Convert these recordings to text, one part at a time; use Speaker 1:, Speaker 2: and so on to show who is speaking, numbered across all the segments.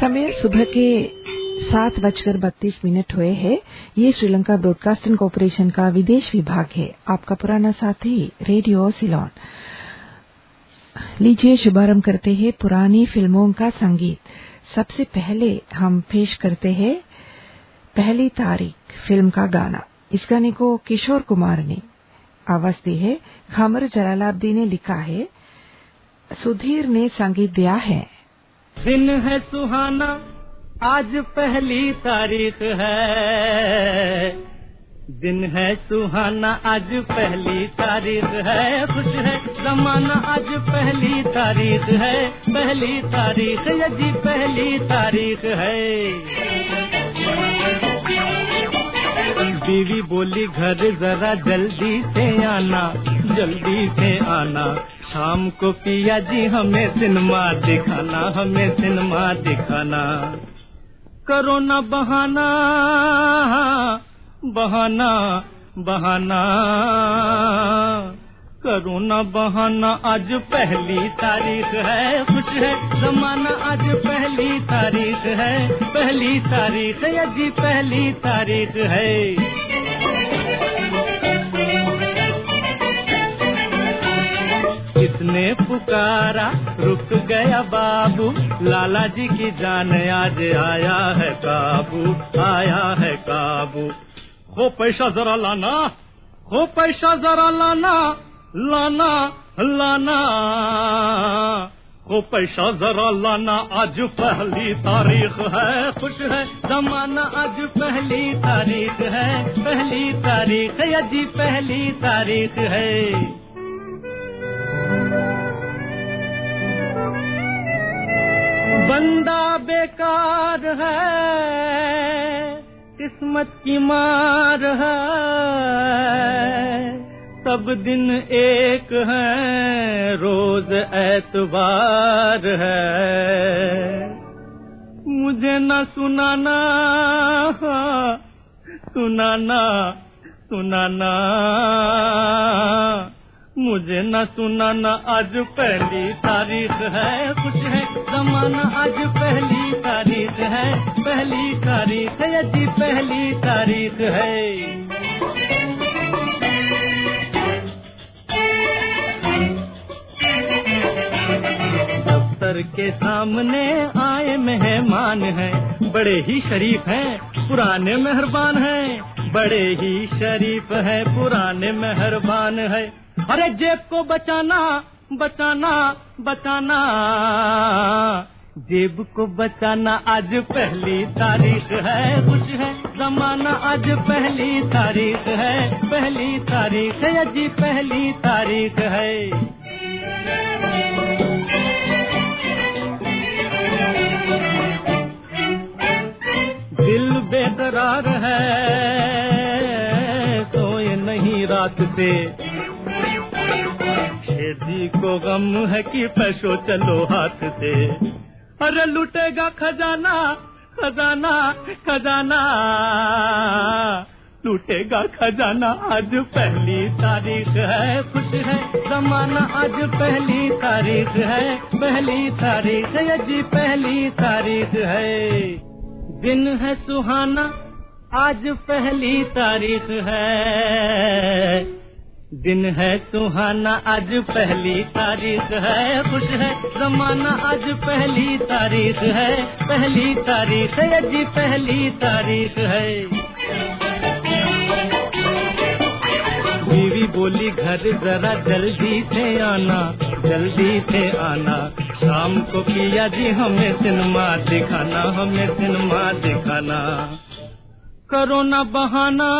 Speaker 1: समय सुबह के सात बजकर बत्तीस मिनट हुए हैं। ये श्रीलंका ब्रॉडकास्टिंग कॉरपोरेशन का विदेश विभाग है। आपका पुराना साथी, रेडियो सिलोन। लीजिए शुभारंभ करते हैं पुरानी फ़िल्मों का संगीत। सबसे पहले हम पेश करते हैं पहली तारीख फ़िल्म का गाना। इस गाने को किशोर कुमार ने आवाज़ दी है। खमर जलालाब्दी ने लिखा है। सुधीर ने संगीत दिया है।
Speaker 2: दिन है सुहाना, आज पहली तारीख है। दिन है सुहाना, आज पहली तारीख है। खुश है जमाना, आज पहली तारीख है। पहली तारीख यदि पहली तारीख है। बीवी बोली, घर जरा जल्दी से आना, जल्दी से आना। शाम को पिया जी, हमें सिनेमा दिखाना, हमें सिनेमा दिखाना। करो न बहाना बहाना बहाना। करो न बहाना, आज पहली तारीख है। खुश है, जमाना, आज पहली तारीख है। पहली तारीख यदि पहली तारीख है। किसने पुकारा, रुक गया बाबू। लाला जी की जान आज आया है काबू, आया है काबू। हो पैसा जरा लाना, हो पैसा जरा लाना लाना लाना। हो पैसा जरा लाना, आज पहली तारीख है। खुश है जमाना, आज पहली तारीख है। पहली तारीख है, अजी पहली तारीख है। बंदा बेकार है, किस्मत की मार है। सब दिन एक है, रोज एतबार है। मुझे न सुनाना सुनाना सुनाना। मुझे न सुनाना आज पहली तारीख है। कुछ है जमाना, आज पहली तारीख है। पहली तारीख है जी पहली तारीख है। दफ्तर के सामने आए मेहमान हैं। बड़े ही शरीफ हैं, पुराने मेहरबान हैं। बड़े ही शरीफ हैं, पुराने मेहरबान है। अरे जेब को बचाना बचाना बचाना। जेब को बचाना आज पहली तारीख है, कुछ है जमाना आज पहली तारीख है, पहली तारीख है जी पहली तारीख है। दिल बेकरार है, सोए नहीं रात से। खेती को गम है कि पैसो चलो हाथ से। अरे लुटेगा खजाना खजाना खजाना। लूटेगा खजाना, आज पहली तारीख है। खुश है, जमाना आज पहली तारीख है। पहली तारीख है जी पहली तारीख है। दिन है सुहाना, आज पहली तारीख है। दिन है सुहाना, आज पहली तारीख है। खुश है जमाना, आज पहली तारीख है। पहली तारीख है जी, पहली तारीख है। बीवी बोली, घर जरा जल्दी से आना, जल्दी से आना। शाम को किया जी, हमें सिनेमा दिखाना, हमें सिनेमा दिखाना। करो ना बहाना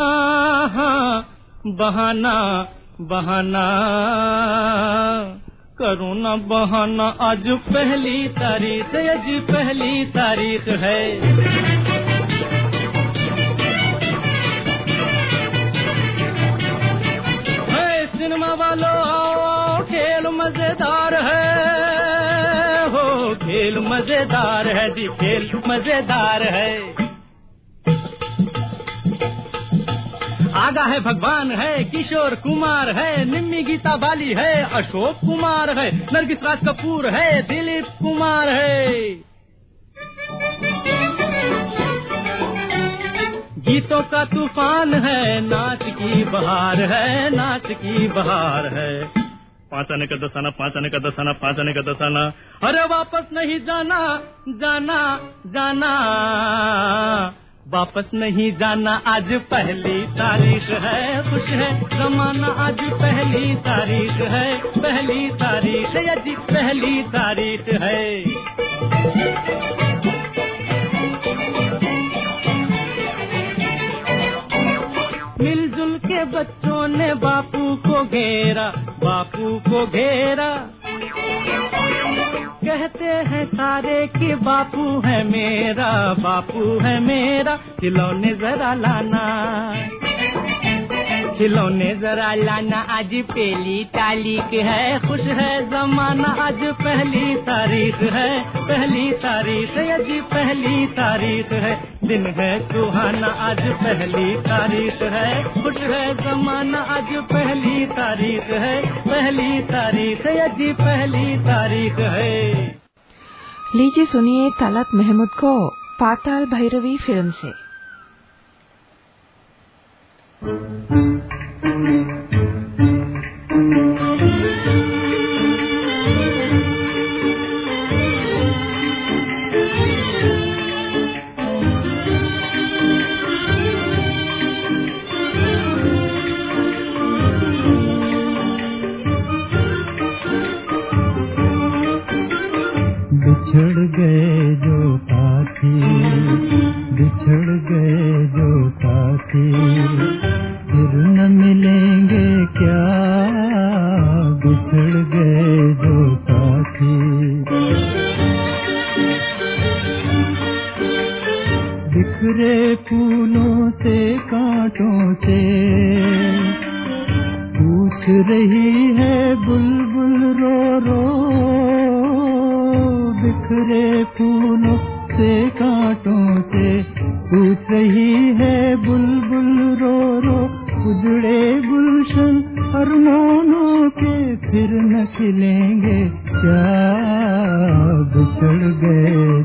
Speaker 2: बहाना। बहाना, करो ना बहाना। आज पहली तारीख, आज पहली तारीख है। सिनेमा वालों, आओ, खेल मज़ेदार है। हो, खेल मज़ेदार है जी, खेल मज़ेदार है। राजा है भगवान, है किशोर कुमार, है निम्मी गीता बाली, है अशोक कुमार, है नरगिस राज कपूर, है दिलीप कुमार, है। गीतों का तूफ़ान है, नाच की बहार है, नाच की बहार है। पाँच आने का दसाना, पाँच आने का दसाना, पाँच आने का दसाना। अरे वापस नहीं जाना जाना जाना। वापस नहीं जाना आज पहली तारीख है। खुश है, जमाना आज पहली तारीख है। पहली तारीख जी पहली तारीख है। मिलजुल के बच्चों ने बापू को घेरा, बापू को घेरा। कहते हैं सारे कि बापू है मेरा बापू है मेरा खिलौने जरा लाना। खिलौने जरा लाना आज पहली तारीख है। खुश है जमाना आज पहली तारीख है। पहली तारीख है जी पहली तारीख है। दिन है सुहाना, आज पहली तारीख है। खुश है जमाना, आज पहली तारीख है। पहली तारीख है जी पहली तारीख है।
Speaker 3: लीजिए सुनिए तलत महमूद को पाताल भैरवी फ़िल्म से।
Speaker 4: Mm-hmm.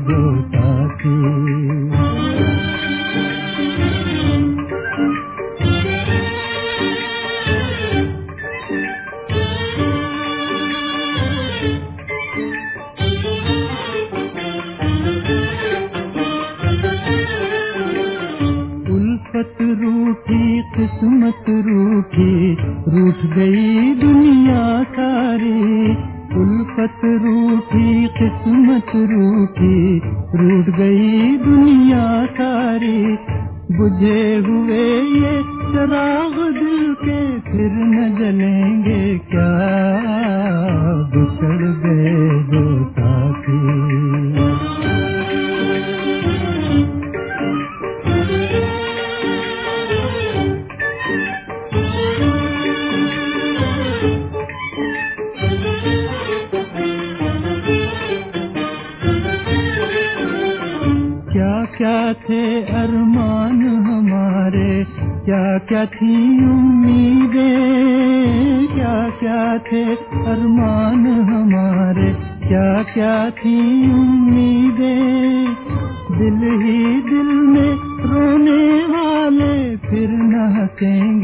Speaker 4: දොසකේ क्या थे अरमान हमारे। क्या क्या थी उम्मीदें? क्या क्या थे अरमान हमारे? क्या क्या थी उम्मीदें? दिल ही दिल में रोने वाले फिर न हंसेंगे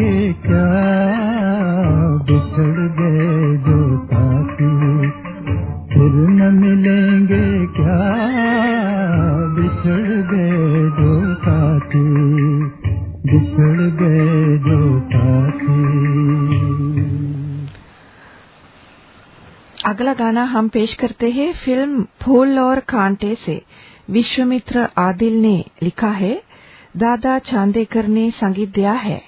Speaker 3: गाना हम पेश करते हैं फ़िल्म फूल और कांटे से। विश्वमित्र आदिल ने लिखा है, दादा चांदेकर ने संगीत दिया है।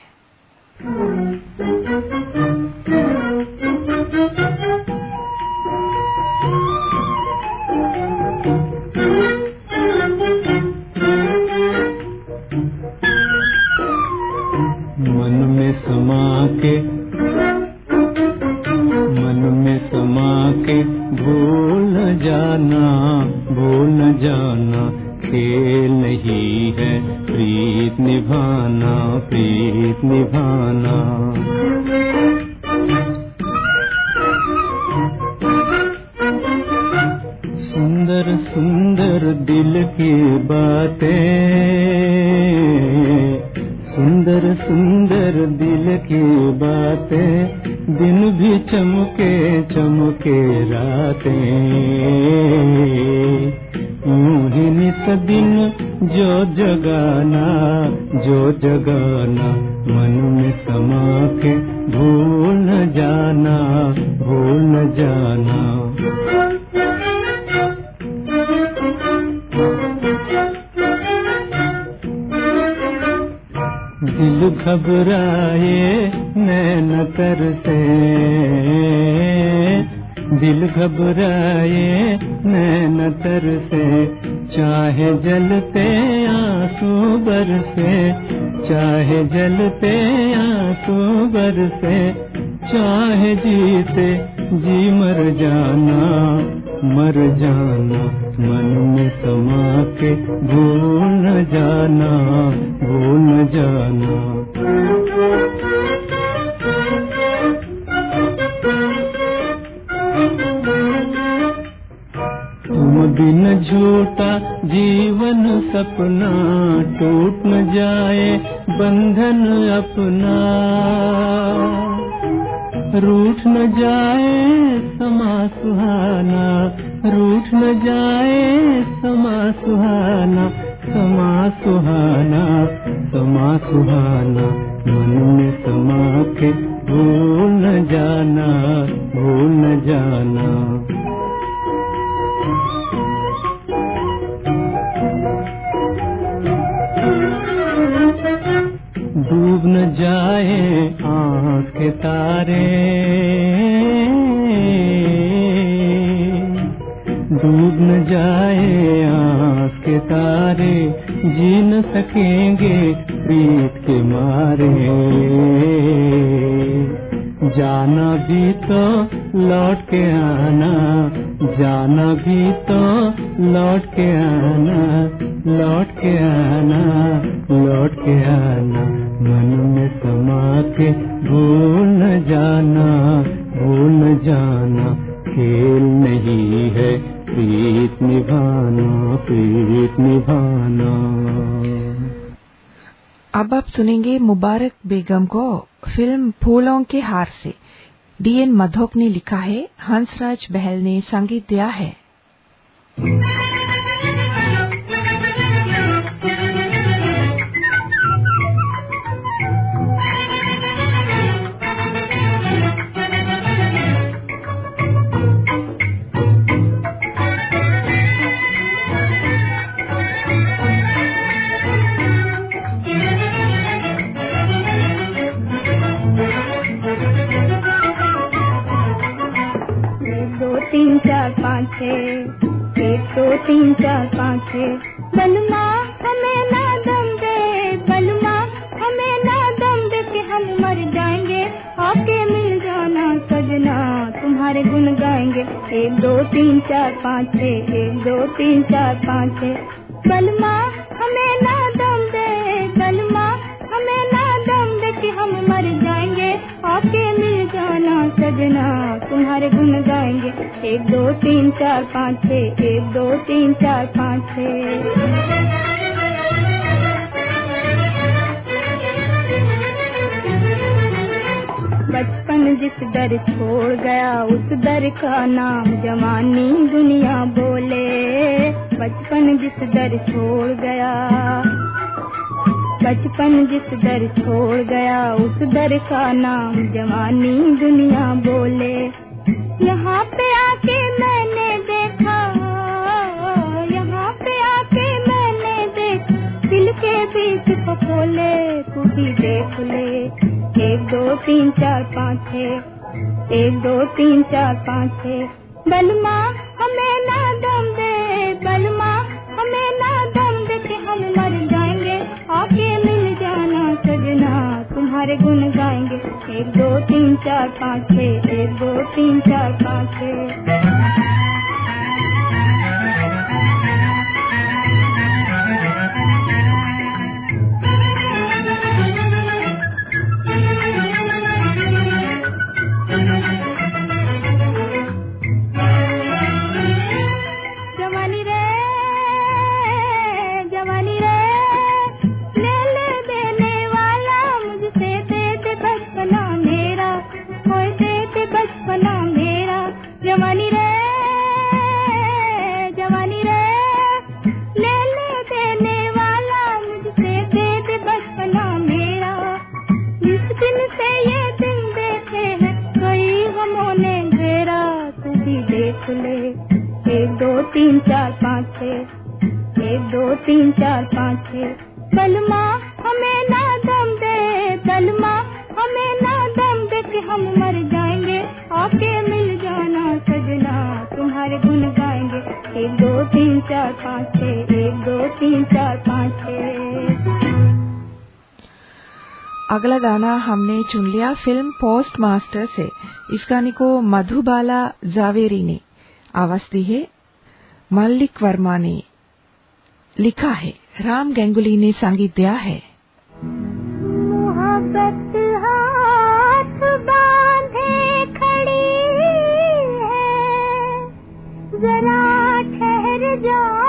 Speaker 3: जो जगाना मन में समा के भूल जाना भूल जाना। दिल घबराए नैन कर से। दिल घबराए, नैन तर से। चाहे जलते आँसू बरसे, चाहे जलते आँसू बर बरसे। चाहे जीते जी मर जाना मर जाना, मन में समा के भूल जाना भूल जाना। बिन झूठा जीवन सपना टूट न जाए, बंधन अपना। रूठ न जाए समा सुहाना, रूठ न जाए समा सुहाना समा सुहाना समा सुहाना, मन में समा के भूल न जाना, भूल न जाना। डूब न जाए आँख के तारे। डूब न जाए आँख के तारे, जी न सकेंगे प्रीत के मारे। जाना भी तो लौट के आना, जाना भी तो लौट के आना, लौट के आना, लौट के आना। मन में समा के भूल जाना भूल जाना, खेल नहीं है, प्रीत निभाना प्रीत निभाना।
Speaker 4: अब आप सुनेंगे मुबारक बेगम को फ़िल्म फूलों के हार से। डीएन मधोक ने लिखा है, हंसराज बहल ने संगीत दिया है।
Speaker 5: पाँच छः बलमा हमें ना दम दे। बलमा हमें ना दम दे कि हम मर जाएँगे। आके मिल जाना सजना, तुम्हारे गुन गाएँगे। एक, दो, तीन, चार, पाँच छः एक, दो, तीन, चार, पाँच छः बलमा एक, दो, तीन, चार, पाँच, छः। एक, दो, तीन, चार, पाँच, छः। बचपन जिस दर छोड़ गया, उस दर का नाम जवानी दुनिया बोले। बचपन जिस दर छोड़ गया, बचपन जिस दर छोड़ गया, उस दर का नाम जवानी दुनिया बोले। यहाँ पे आके मैंने देखा, यहाँ पे आके मैंने देखा। दिल के बीच खोले तू देख ले। एक, दो, तीन, चार, पाँच एक, दो, तीन, चार, पाँच बलमा, हमें ना दम दे। बलमा, हमें ना तुम्हारे गुण गाएँगे। एक दो तीन चार पाँच छः एक दो तीन चार पाँच छः
Speaker 6: पहला गाना
Speaker 1: हमने चुन लिया फ़िल्म पोस्ट मास्टर से। इस गाने को मधुबाला जावेरी ने। आवाज़ दी है। मल्लिक वर्मा ने। लिखा है। राम गंगुली ने संगीत दिया है।
Speaker 6: जरा ठहर जा।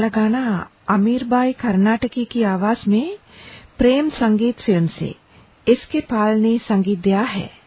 Speaker 1: अगला गाना अमीर बाई कर्नाटकी की आवाज़ में प्रेम संगीत फ़िल्म से। इसके पाल ने संगीत दिया है।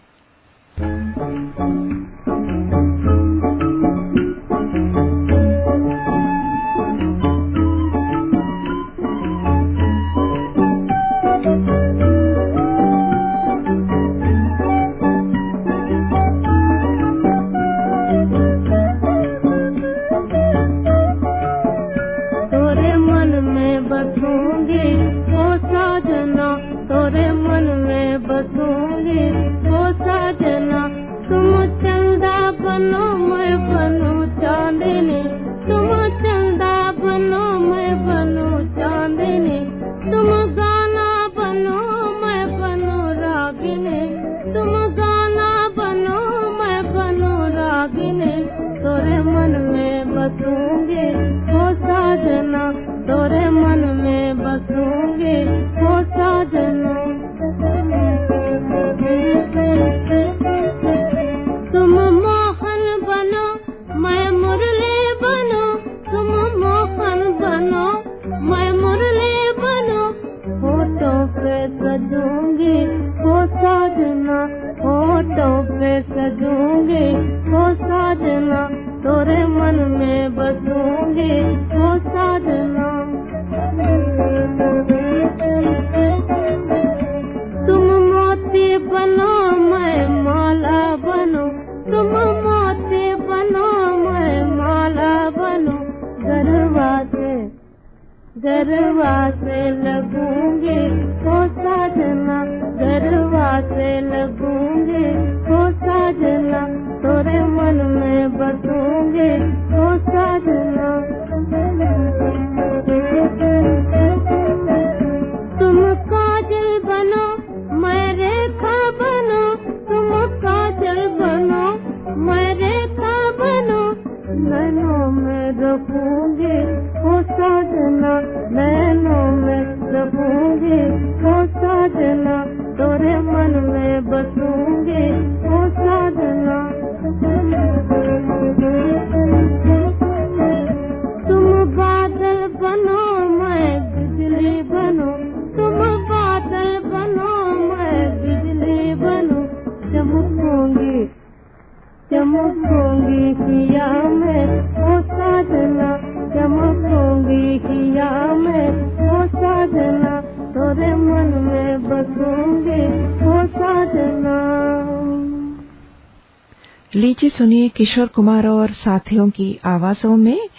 Speaker 1: लीजिए सुनिए किशोर कुमार और साथियों की आवाजों में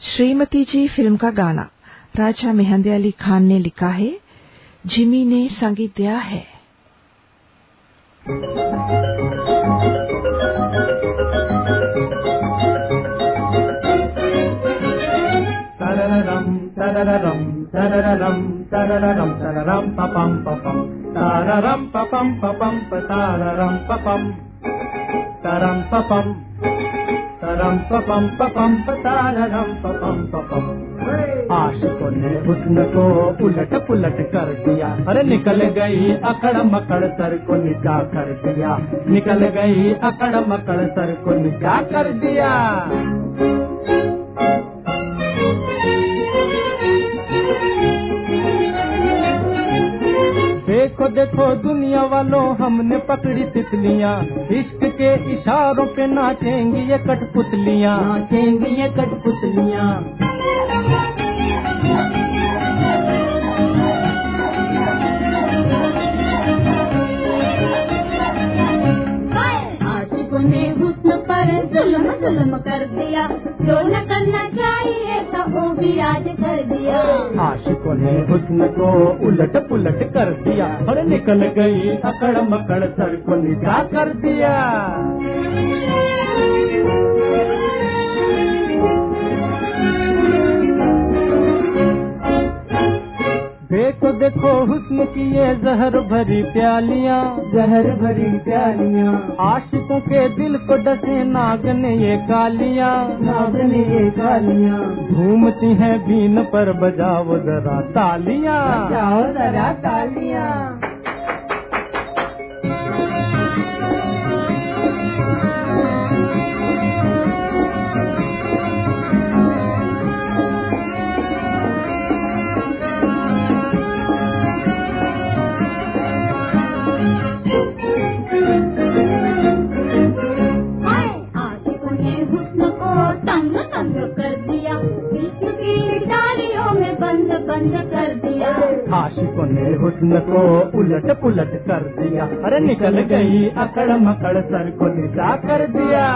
Speaker 1: श्रीमती जी फ़िल्म का गाना राजा मेहंदी अली खान ने लिखा है जिमी ने संगीत दिया है
Speaker 2: Tararam, tararam, tararam, tararam, tararam, papam, papam. Tararam, papam, papam, tararam, papam. Taram, पपम Taram, पपम पपम tararam, पपम पपम आशिकों ने हुस्न को उलट पुलट कर दिया। अरे निकल गई अकड़ मकड़ सर को निचा कर दिया। निकल गई अकड़ मकड़ सर को निचा कर दिया। देखो देखो, दुनिया वालों, हमने पकड़ी तितलियाँ। इश्क के इशारों पे नाचेंगी ये कठपुतलियाँ। नाचेंगी ये कठपुतलियाँ।
Speaker 6: पर जुल्म जुल्म कर दिया। जो न करना चाहिए था, वो भी आज कर दिया।
Speaker 2: आशिकों ने हुस्न को उलट पुलट कर दिया। और निकल गई अकड़ मकड़ सर को निशा कर दिया। देखो देखो हुस्न की ये जहर भरी प्यालियाँ। जहर भरी प्यालियाँ। आशिकों के दिल को डसे नागन ये कालियाँ नागन ये कालियाँ घूमती हैं बीन पर बजाओ जरा तालियाँ। बजाओ जरा तालियाँ।
Speaker 6: आशिकों ने हुस्न को
Speaker 2: उलट पुलट कर दिया। अरे निकल गई अकड़ मकड़ सर को निशा कर दिया।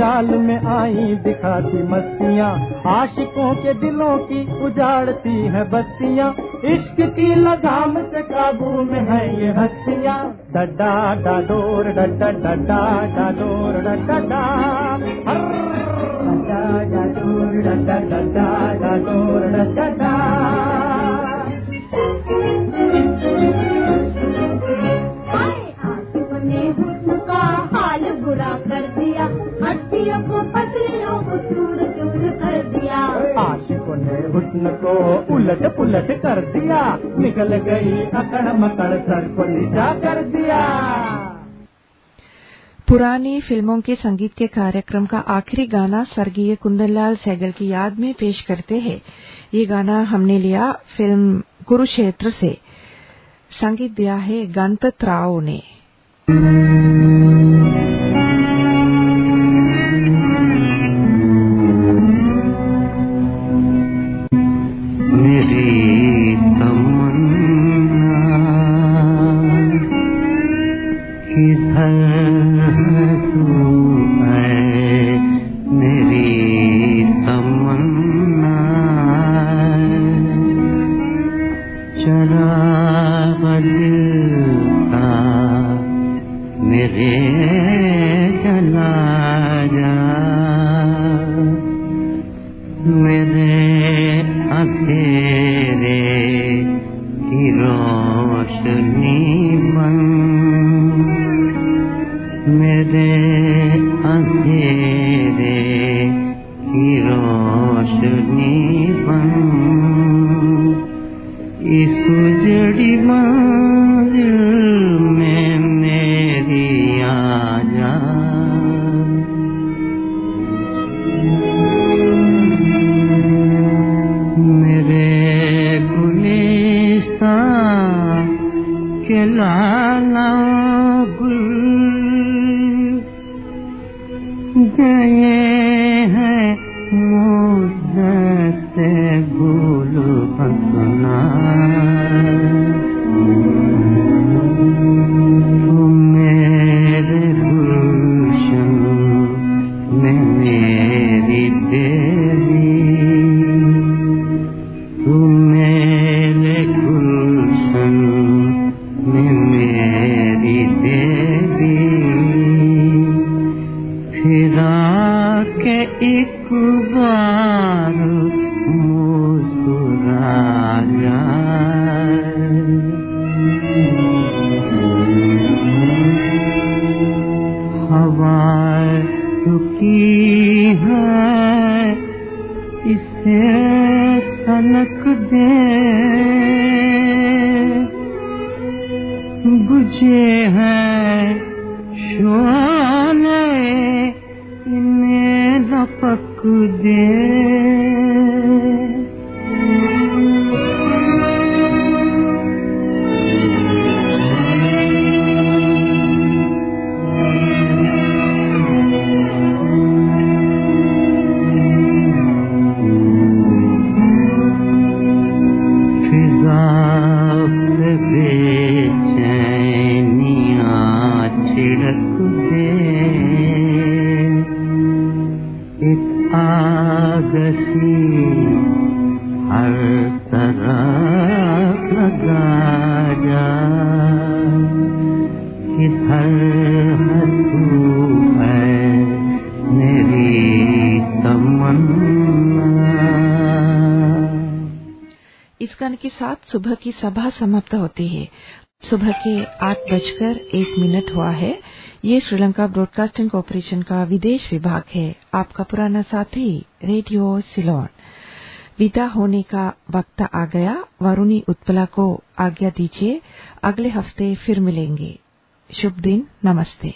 Speaker 2: चाल में आई दिखाती मस्तियाँ। आशिकों के दिलों की उजाड़ती है बत्तियाँ इश्क की लगाम से काबू में है ये हस्तियाँ। डड्डा डाडोर डड्डा डड्डा डाडोर डड्डा डाडोर डड्डा डाडोर डड्डा।
Speaker 3: को उलट पुलट कर दिया। निकल गई अकड़ मकड़ सर को नीचा कर दिया।
Speaker 1: पुरानी फ़िल्मों के संगीत के कार्यक्रम का आखिरी गाना स्वर्गीय कुंदनलाल सहगल की याद में पेश करते हैं। ये गाना हमने लिया फ़िल्म कुरुक्षेत्र से। संगीत दिया है गणपत राव ने।
Speaker 4: इस
Speaker 1: गाने के साथ सुबह की सभा समाप्त होती है। सुबह के आठ बजकर एक मिनट हुआ है। ये श्रीलंका ब्रॉडकास्टिंग कॉरपोरेशन का विदेश विभाग है। आपका पुराना साथी, रेडियो सिलोन। विदा होने का वक्त आ गया। वरुणी उत्पला को आज्ञा दीजिए, अगले हफ़्ते फिर मिलेंगे। शुभ दिन, नमस्ते।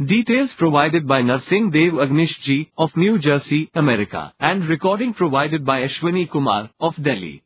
Speaker 7: Details provided by Narsingh Dev Agnish ji of New Jersey America and recording provided by Ashwini Kumar of Delhi